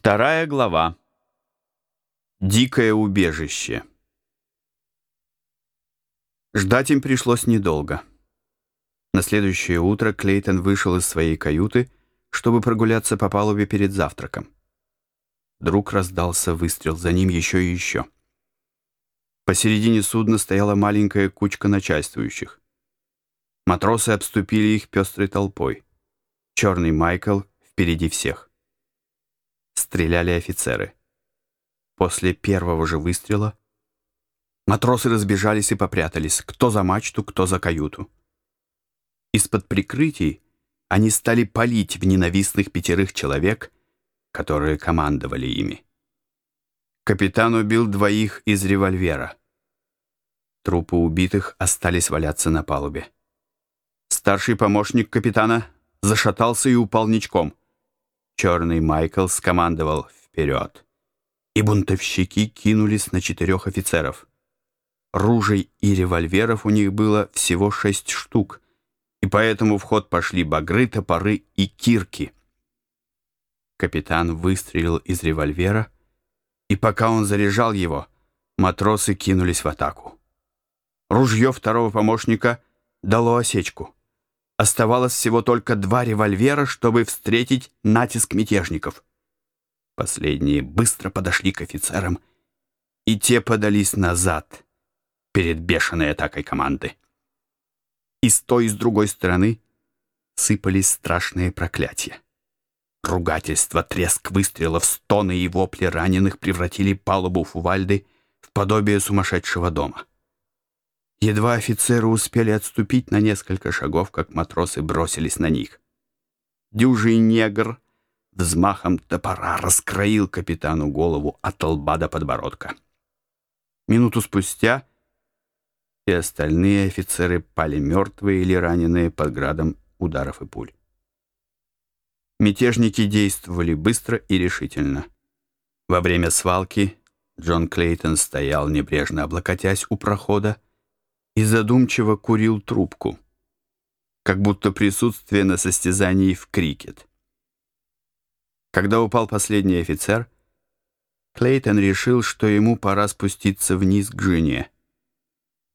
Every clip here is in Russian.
Вторая глава. Дикое убежище. Ждать им пришлось недолго. На следующее утро Клейтон вышел из своей каюты, чтобы прогуляться по палубе перед завтраком. Вдруг раздался выстрел, за ним еще и еще. Посередине судна стояла маленькая кучка начальствующих. Матросы обступили их пестрой толпой. Черный Майкл впереди всех. Стреляли офицеры. После первого же выстрела матросы разбежались и попрятались, кто за мачту, кто за каюту. Из-под прикрытий они стали палить в ненавистных пятерых человек, которые командовали ими. Капитан убил двоих из револьвера. Трупы убитых остались валяться на палубе. Старший помощник капитана зашатался и упал ничком. Черный Майкл скомандовал «Вперед!» И бунтовщики кинулись на четырех офицеров. Ружей и револьверов у них было всего шесть штук, и поэтому в ход пошли багры, топоры и кирки. Капитан выстрелил из револьвера, и пока он заряжал его, матросы кинулись в атаку. Ружье второго помощника дало осечку. Оставалось всего только два револьвера, чтобы встретить натиск мятежников. Последние быстро подошли к офицерам, и те подались назад перед бешеной атакой команды. И с той, и с другой стороны сыпались страшные проклятия. Ругательства, треск выстрелов, стоны и вопли раненых превратили палубу Фувальды в подобие сумасшедшего дома. Едва офицеры успели отступить на несколько шагов, как матросы бросились на них. Дюжий негр взмахом топора раскроил капитану голову от лба до подбородка. Минуту спустя и остальные офицеры пали мертвые или раненые под градом ударов и пуль. Мятежники действовали быстро и решительно. Во время свалки Джон Клейтон стоял, небрежно облокотясь у прохода, и задумчиво курил трубку, как будто присутствие на состязании в крикет. Когда упал последний офицер, Клейтон решил, что ему пора спуститься вниз к жене.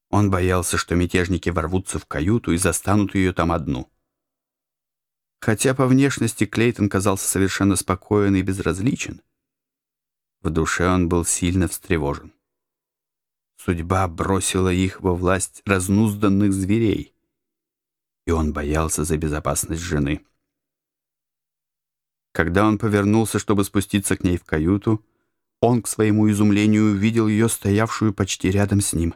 Он боялся, что мятежники ворвутся в каюту и застанут ее там одну. Хотя по внешности Клейтон казался совершенно спокоен и безразличен, в душе он был сильно встревожен. Судьба бросила их во власть разнузданных зверей, и он боялся за безопасность жены. Когда он повернулся, чтобы спуститься к ней в каюту, он, к своему изумлению, увидел ее, стоявшую почти рядом с ним.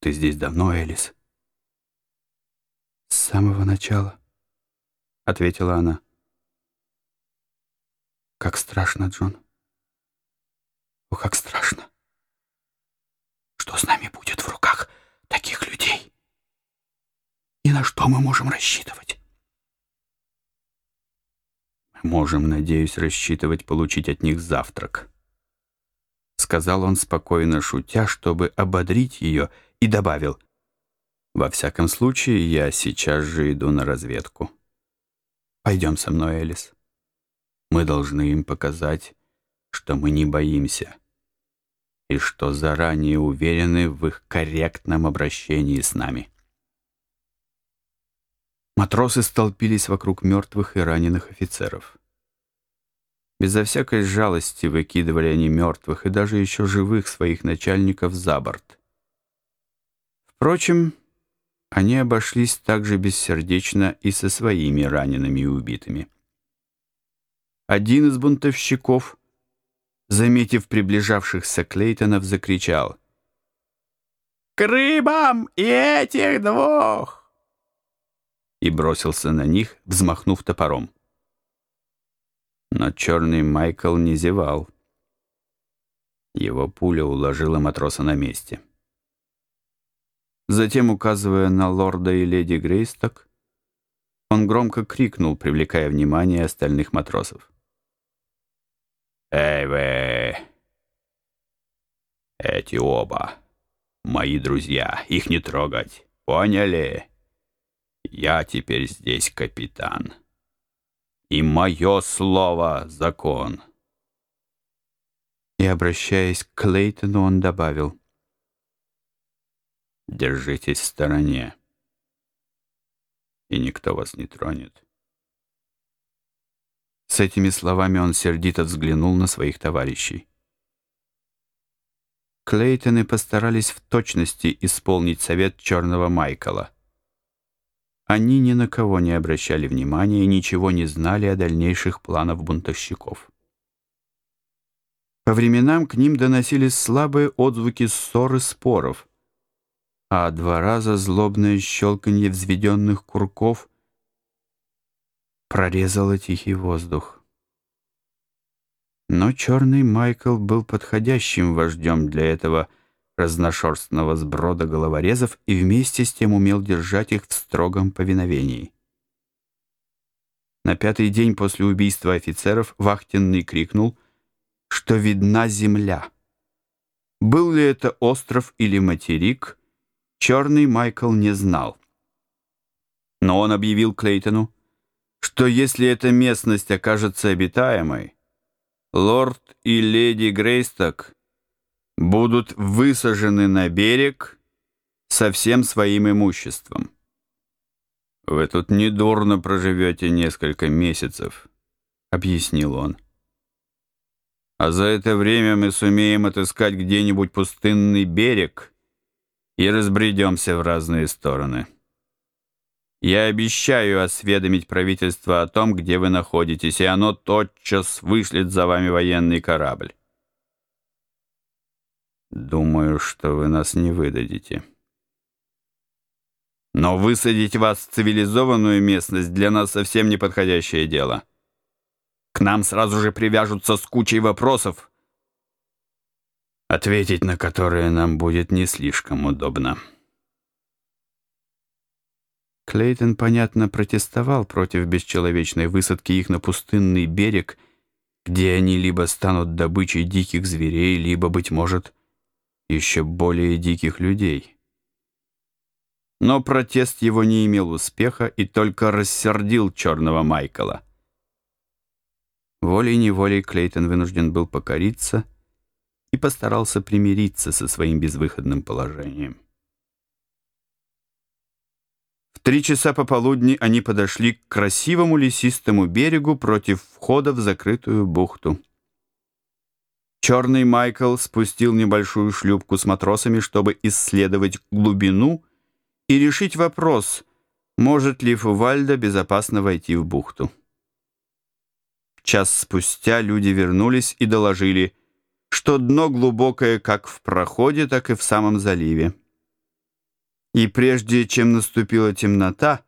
«Ты здесь давно, Элис?» «С самого начала», — ответила она. «Как страшно, Джон. О, как страшно!» Что с нами будет в руках таких людей? И на что мы можем рассчитывать? Можем, надеюсь, рассчитывать получить от них завтрак. Сказал он спокойно, шутя, чтобы ободрить ее, и добавил. Во всяком случае, я сейчас же иду на разведку. Пойдем со мной, Элис. Мы должны им показать, что мы не боимся и что заранее уверены в их корректном обращении с нами. Матросы столпились вокруг мертвых и раненых офицеров. Безо всякой жалости выкидывали они мертвых и даже еще живых своих начальников за борт. Впрочем, они обошлись также бессердечно и со своими ранеными и убитыми. Один из бунтовщиков — заметив приближавшихся Клейтонов, закричал. «К рыбам и этих двух!» И бросился на них, взмахнув топором. Но черный Майкл не зевал. Его пуля уложила матроса на месте. Затем, указывая на лорда и леди Грейсток, он громко крикнул, привлекая внимание остальных матросов. «Эй вы! Эти оба, мои друзья, их не трогать, поняли? Я теперь здесь капитан. И мое слово — закон. И, обращаясь к Клейтону, он добавил. Держитесь в стороне, и никто вас не тронет. С этими словами он сердито взглянул на своих товарищей. Клейтоны постарались в точности исполнить совет черного Майкла. Они ни на кого не обращали внимания и ничего не знали о дальнейших планах бунтовщиков. По временам к ним доносились слабые отзвуки ссоры споров, а два раза злобное щелканье взведенных курков прорезало тихий воздух. Но черный Майкл был подходящим вождем для этого разношерстного сброда головорезов и вместе с тем умел держать их в строгом повиновении. На пятый день после убийства офицеров вахтенный крикнул, что видна земля. Был ли это остров или материк, черный Майкл не знал. Но он объявил Клейтону, что если эта местность окажется обитаемой, лорд и леди Грейсток будут высажены на берег со всем своим имуществом. «Вы тут недурно проживете несколько месяцев», — объяснил он. «А за это время мы сумеем отыскать где-нибудь пустынный берег и разбредемся в разные стороны». Я обещаю осведомить правительство о том, где вы находитесь, и оно тотчас вышлет за вами военный корабль. Думаю, что вы нас не выдадите. Но высадить вас в цивилизованную местность для нас совсем неподходящее дело. К нам сразу же привяжутся с кучей вопросов, ответить на которые нам будет не слишком удобно. Клейтон, понятно, протестовал против бесчеловечной высадки их на пустынный берег, где они либо станут добычей диких зверей, либо, быть может, еще более диких людей. Но протест его не имел успеха и только рассердил черного Майкла. Волей-неволей Клейтон вынужден был покориться и постарался примириться со своим безвыходным положением три часа пополудни они подошли к красивому лесистому берегу против входа в закрытую бухту. Черный Майкл спустил небольшую шлюпку с матросами, чтобы исследовать глубину и решить вопрос, может ли Фувальда безопасно войти в бухту. Час спустя люди вернулись и доложили, что дно глубокое как в проходе, так и в самом заливе. И прежде чем наступила темнота,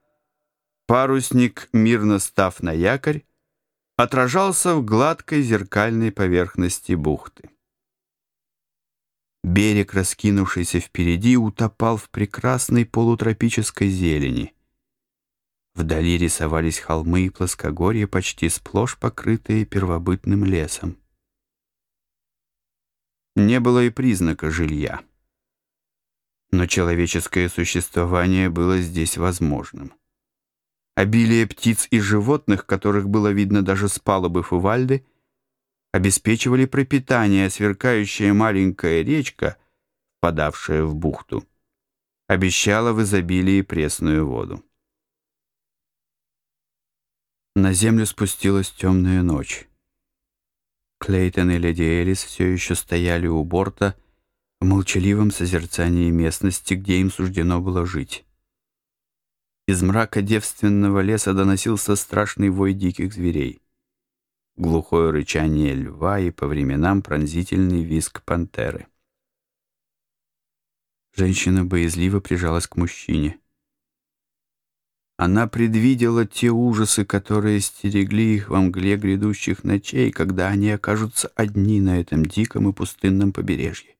парусник, мирно став на якорь, отражался в гладкой зеркальной поверхности бухты. Берег, раскинувшийся впереди, утопал в прекрасной полутропической зелени. Вдали рисовались холмы и плоскогорья, почти сплошь покрытые первобытным лесом. Не было и признака жилья но человеческое существование было здесь возможным. Обилие птиц и животных, которых было видно даже с палубы Фувальды, обеспечивали пропитание, сверкающая маленькая речка, впадавшая в бухту, обещала в изобилии пресную воду. На землю спустилась темная ночь. Клейтон и леди Элис все еще стояли у борта, в молчаливом созерцании местности, где им суждено было жить. Из мрака девственного леса доносился страшный вой диких зверей. Глухое рычание льва и по временам пронзительный визг пантеры. Женщина боязливо прижалась к мужчине. Она предвидела те ужасы, которые стерегли их во мгле грядущих ночей, когда они окажутся одни на этом диком и пустынном побережье.